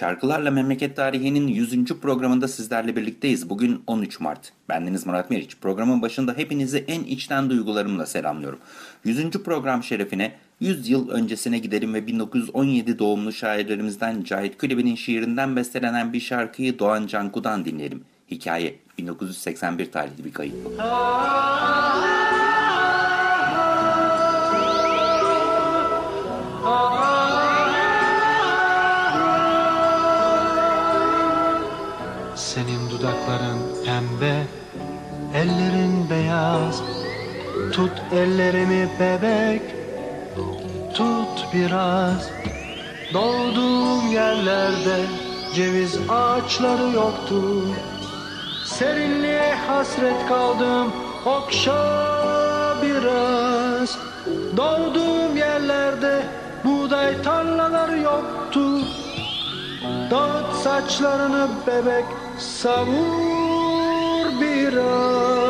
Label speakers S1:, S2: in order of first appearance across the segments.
S1: Şarkılarla Memleket Tarihi'nin 100. programında sizlerle birlikteyiz. Bugün 13 Mart. Bendeniz Murat Meriç. Programın başında hepinizi en içten duygularımla selamlıyorum. 100. program şerefine 100 yıl öncesine gidelim ve 1917 doğumlu şairlerimizden Cahit Külebi'nin şiirinden bestelenen bir şarkıyı Doğan Canku'dan dinleyelim. Hikaye 1981 tarihli bir kayıt bu.
S2: Dudakların pembe, ellerin beyaz. Tut ellerimi bebek, tut biraz. Doğduğum yerlerde ceviz ağaçları yoktu. Serinliğe hasret kaldım, okşa biraz. Doğduğum yerlerde buğday tarlaları yoktu. Dağıt saçlarını bebek savur biraz.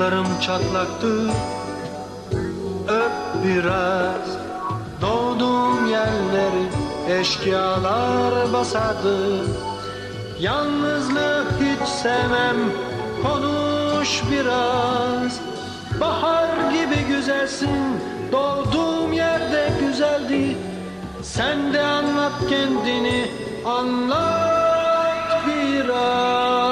S2: Dudaklarım çatlaktı. Öp biraz. Doğduğum yerleri eşkıyalar basardı. Yalnızlığı hiç sevmem. Konuş biraz. Bahar gibi güzelsin. Doğduğum yerde güzeldi. Sen de anlat kendini. Anlat biraz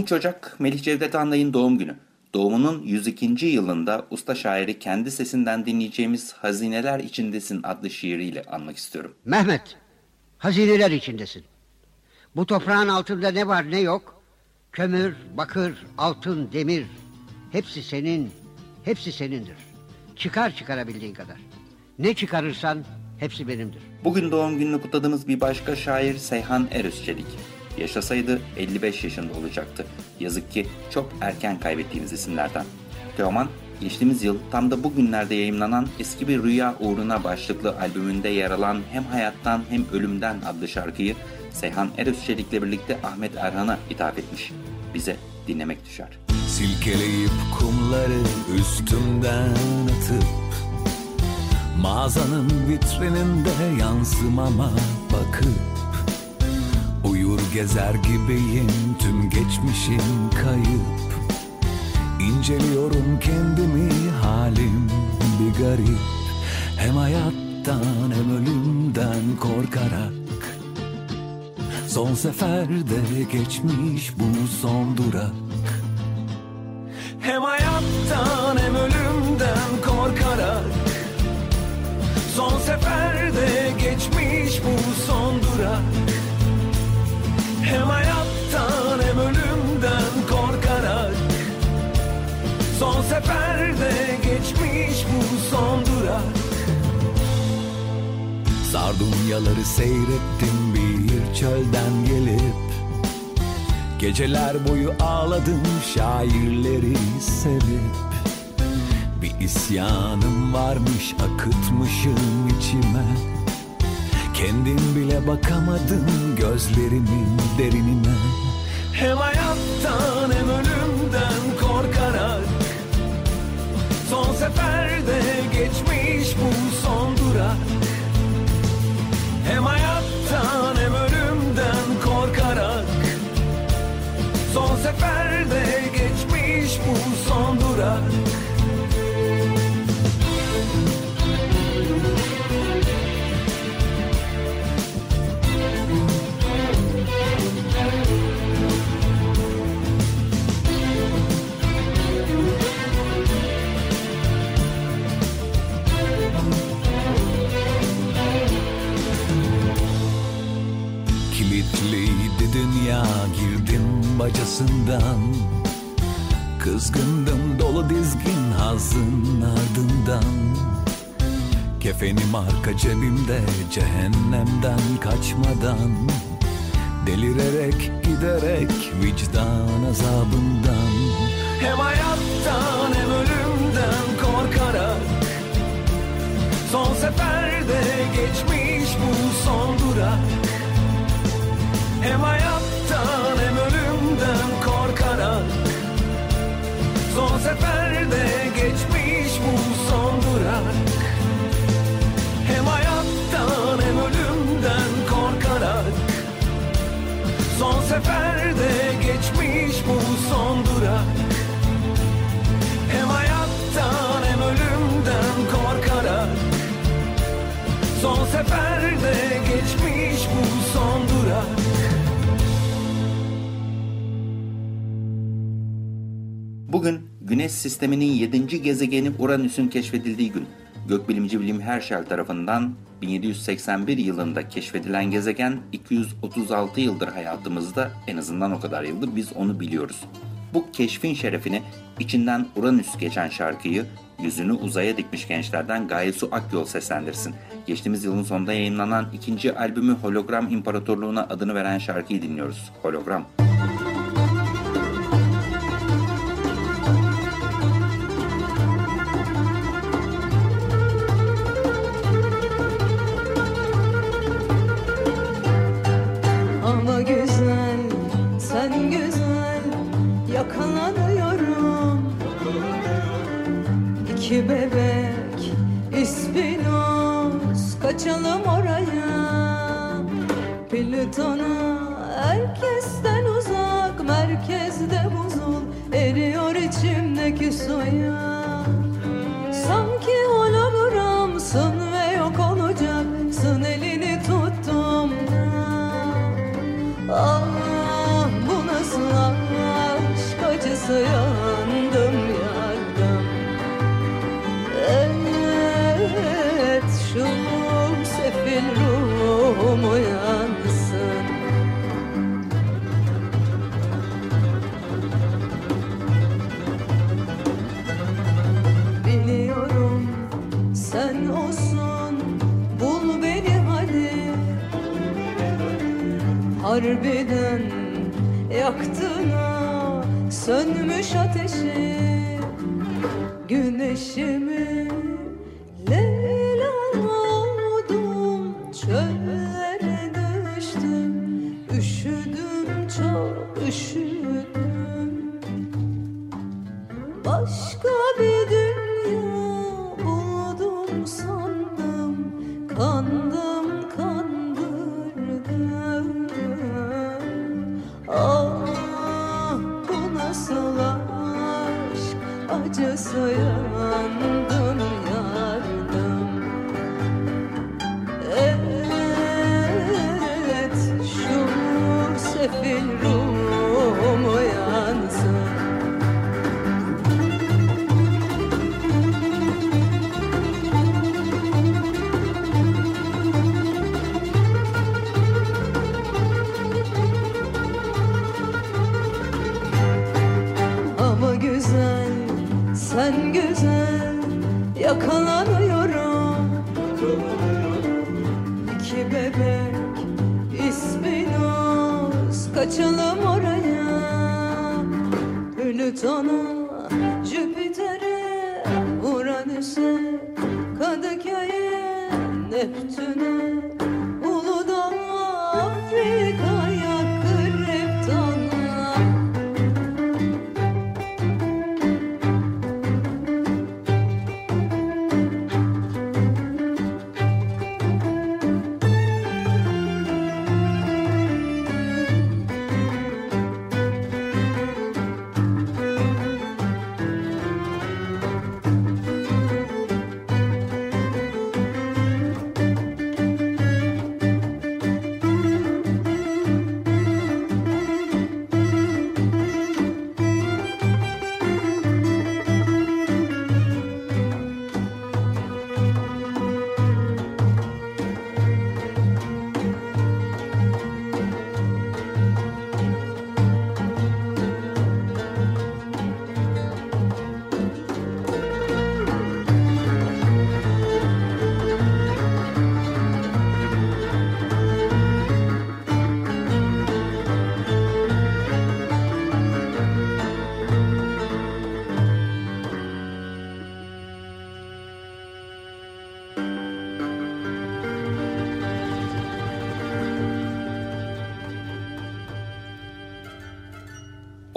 S1: ...13 Ocak Melih Cevdet Anlay'ın doğum günü. Doğumunun 102. yılında usta şairi kendi sesinden dinleyeceğimiz Hazineler İçindesin adlı şiiriyle anmak istiyorum.
S3: Mehmet, hazineler içindesin. Bu toprağın altında ne var ne yok? Kömür, bakır, altın, demir. Hepsi senin, hepsi senindir. Çıkar çıkarabildiğin kadar. Ne çıkarırsan hepsi benimdir.
S1: Bugün doğum gününü kutladığımız bir başka şair Seyhan Erözçelik. Yaşasaydı 55 yaşında olacaktı. Yazık ki çok erken kaybettiğimiz isimlerden. Teoman, geçtiğimiz yıl tam da bugünlerde yayımlanan Eski Bir Rüya Uğruna başlıklı albümünde yer alan Hem Hayattan Hem Ölümden adlı şarkıyı Seyhan Erözçelik'le birlikte Ahmet Erhan'a ithaf etmiş. Bize dinlemek düşer.
S4: Silkeleyip kumları üstümden atıp Mağazanın vitrininde yansımama bakıp Uyur gezer gibiyim tüm geçmişim kayıp. İnceliyorum kendimi halim bir garip. Hem hayattan hem ölümden korkarak. Son seferde geçmiş bu son durak. Hem hayattan hem ölümden korkarak. Son seferde geçmiş bu son durak Hem hayattan hem ölümden korkarak Son seferde geçmiş bu son durak. Sardunyaları seyrettim bir çölden gelip Geceler boyu ağladım şairleri sevip Bir isyanım varmış akıtmışım içime Kendim bile bakamadım gözlerimin derinine. Hem hayattan hem ölümden korkarak. Son seferde geçmiş bu son durak. Hem hayattan hem ölümden korkarak. Son seferde geçmiş bu son durak Arka cebimde cehennemden kaçmadan Delirerek giderek vicdan azabından. Hem hayattan hem ölümden korkarak Son seferde geçmiş bu son durak. Hem hayattan hem ölümden korkarak Son seferde seferde geçmiş bu son durak Hem hayattan hem ölümden korkarak Son seferde geçmiş bu son durak
S1: Bugün Güneş sisteminin 7. gezegeni Uranüs'ün keşfedildiği gün. Gökbilimci William Herschel tarafından 1781 yılında keşfedilen gezegen 236 yıldır hayatımızda en azından o kadar yıldır biz onu biliyoruz. Bu keşfin şerefini içinden Uranüs geçen şarkıyı yüzünü uzaya dikmiş gençlerden Gaye Su Akyol seslendirsin. Geçtiğimiz yılın sonunda yayınlanan ikinci albümü Hologram İmparatorluğu'na adını veren şarkıyı dinliyoruz. Hologram.
S5: Ama sen güzel yakalanıyorum. İki bebek ispinoz kaçalım oraya. Plüton'a herkesten uzak merkezde buzul eriyor içimdeki suya nasıl aşk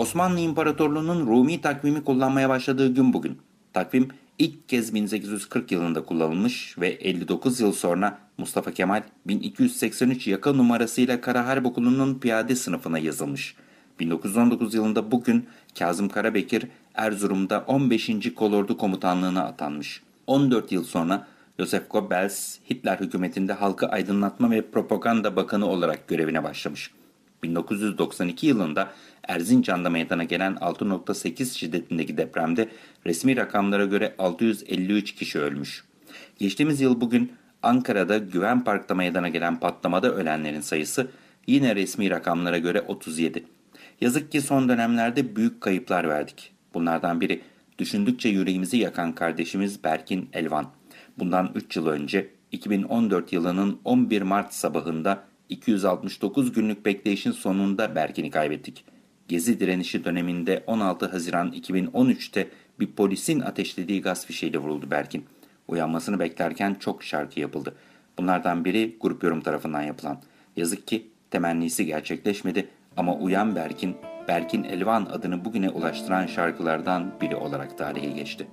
S1: Osmanlı İmparatorluğu'nun Rumi takvimi kullanmaya başladığı gün bugün. Takvim ilk kez 1840 yılında kullanılmış ve 59 yıl sonra Mustafa Kemal 1283 yaka numarasıyla Kara Harp Okulu'nun piyade sınıfına yazılmış. 1919 yılında bugün Kazım Karabekir Erzurum'da 15. Kolordu Komutanlığı'na atanmış. 14 yıl sonra Joseph Goebbels Hitler hükümetinde halkı aydınlatma ve propaganda bakanı olarak görevine başlamış. 1992 yılında Erzincan'da meydana gelen 6.8 şiddetindeki depremde resmi rakamlara göre 653 kişi ölmüş. Geçtiğimiz yıl bugün Ankara'da Güven Park'ta meydana gelen patlamada ölenlerin sayısı yine resmi rakamlara göre 37. Yazık ki son dönemlerde büyük kayıplar verdik. Bunlardan biri düşündükçe yüreğimizi yakan kardeşimiz Berkin Elvan. Bundan 3 yıl önce 2014 yılının 11 Mart sabahında 269 günlük bekleyişin sonunda Berkin'i kaybettik. Gezi direnişi döneminde 16 Haziran 2013'te bir polisin ateşlediği gaz fişeğiyle vuruldu Berkin. Uyanmasını beklerken çok şarkı yapıldı. Bunlardan biri grup yorum tarafından yapılan. Yazık ki temennisi gerçekleşmedi ama Uyan Berkin, Berkin Elvan adını bugüne ulaştıran şarkılardan biri olarak tarihe geçti.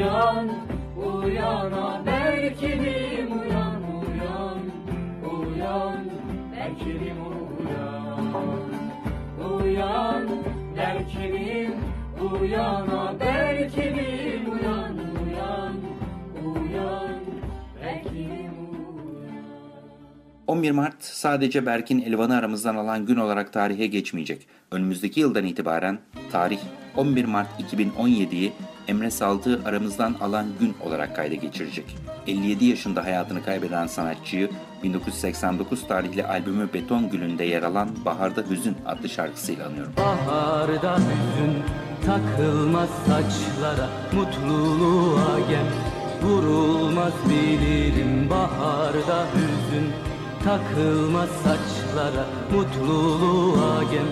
S6: Uyan, uyan Berkin'im uyan, uyan, uyan Berkin'im uyan Uyan Berkin'im uyan Berkin'im uyan, uyan, uyan Berkin'im uyan
S1: 11 Mart sadece Berk'in Elvan'ı aramızdan alan gün olarak tarihe geçmeyecek. Önümüzdeki yıldan itibaren tarih 11 Mart 2017'yi Emre Saldığı aramızdan alan gün olarak kayda geçirecek. 57 yaşında hayatını kaybeden sanatçıyı 1989 tarihli albümü Beton Gülü'nde yer alan Baharda Hüzün adlı şarkısıyla anıyorum.
S7: Baharda hüzün takılmaz saçlara Mutluluğa gem vurulmaz bilirim Baharda hüzün takılmaz saçlara Mutluluğa gem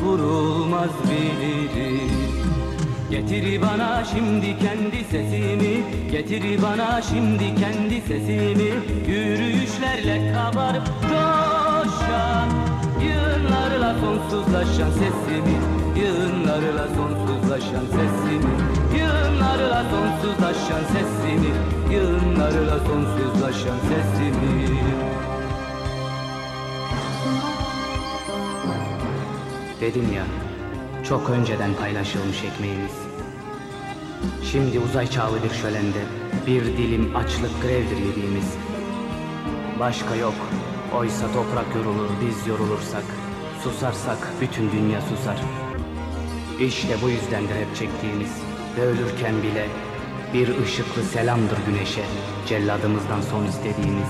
S7: vurulmaz bilirim Getir bana şimdi kendi sesimi Getir bana şimdi kendi sesimi. Yürüyüşlerle kabarıp coşan Yığınlarla sonsuzlaşan sesimi. Yığınlarla sonsuzlaşan sesimi. Yığınlarla sonsuzlaşan sesimi. Yığınlarla sonsuzlaşan sesimi.
S8: Dedim ya, çok önceden paylaşılmış ekmeğimiz. Şimdi uzay çağlı bir şölende bir dilim açlık grevdir yediğimiz. Başka yok, oysa toprak yorulur biz yorulursak. Susarsak bütün dünya susar. İşte bu yüzdendir hep çektiğimiz ve ölürken bile bir ışıklı selamdır güneşe, celladımızdan son istediğimiz.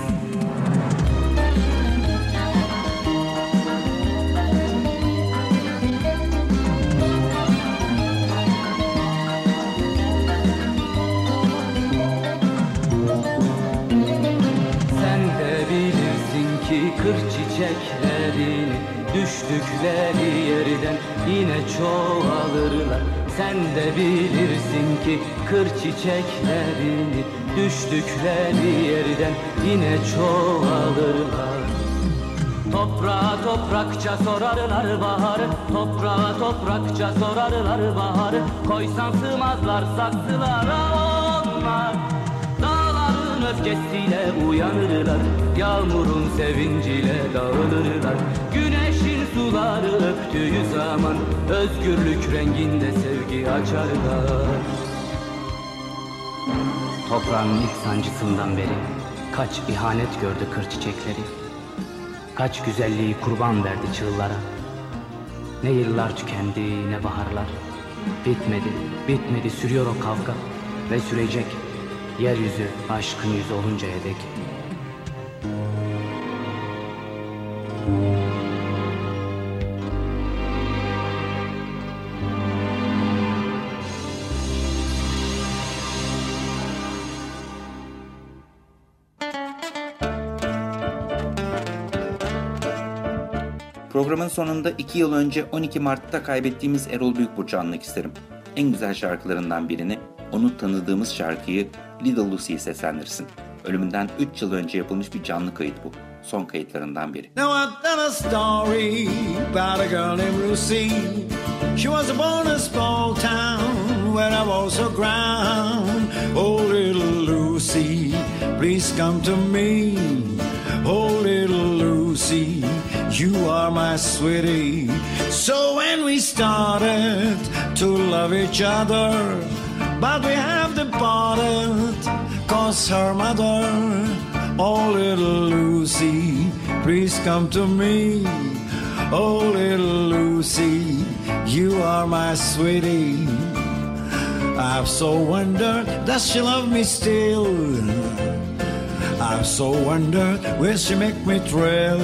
S7: Kır çiçeklerini Düştükleri yerden yine çoğalırlar. Sen de bilirsin ki kır çiçeklerini Düştükleri yerden yine çoğalırlar. Toprağa toprakça sorarlar baharı Toprağa toprakça sorarlar baharı. Koysan sığmazlar saksılara onlar öfkesiyle uyanırlar Yağmurun sevinciyle dağılırlar Güneşin suları öptüğü zaman Özgürlük renginde sevgi açarlar
S8: Toprağın ilk sancısından beri kaç ihanet gördü kır çiçekleri. Kaç güzelliği kurban verdi çığlara. Ne yıllar tükendi ne baharlar. Bitmedi, bitmedi sürüyor o kavga ve sürecek. Yeryüzü aşkın yüzü oluncaya dek.
S1: Programın sonunda 2 yıl önce 12 Mart'ta kaybettiğimiz Erol Büyükburç'u anmak isterim. En güzel şarkılarından birini, onu tanıdığımız şarkıyı Little Lucy'yi seslendirsin. Ölümünden 3 yıl önce yapılmış bir canlı kayıt bu. Son kayıtlarından biri.
S9: Now I've done a story about a girl named Lucy. She was born in a small town where I was aground. Oh, little Lucy, please come to me. Oh, little Lucy, You are my sweetie. So when we started to love each other, but we have departed, cause her mother, oh little Lucy, please come to me. Oh little Lucy, you are my sweetie. I've so wondered, does she love me still? I've so wondered, will she make me thrill?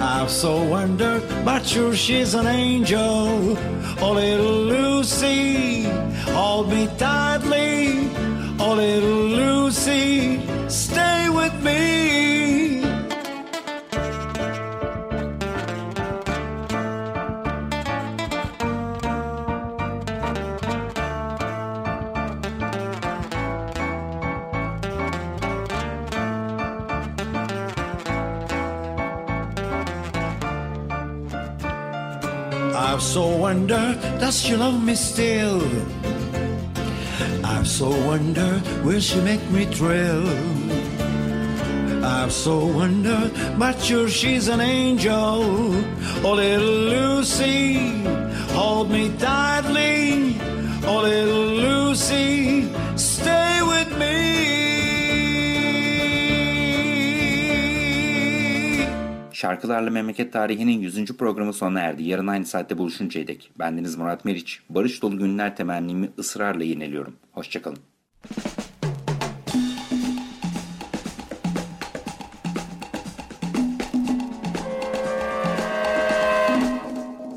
S9: I've so wondered, but sure she's an angel. Oh, little Lucy, hold me tightly. Oh, little Lucy, stay with me. I've so wondered, does she love me still? I've so wondered, will she make me thrill? I've so wondered, but sure she's an angel. Oh, little Lucy, hold me tightly. Oh, little Lucy, stay
S1: Şarkılarla Memleket Tarihi'nin 100. programı sona erdi. Yarın aynı saatte buluşuncaya dek. Bendeniz Murat Meriç. Barış dolu günler temennimi ısrarla yineliyorum. Hoşçakalın.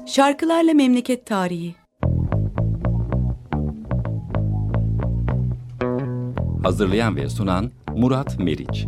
S10: Şarkılarla Memleket Tarihi
S11: Hazırlayan ve sunan Murat Meriç.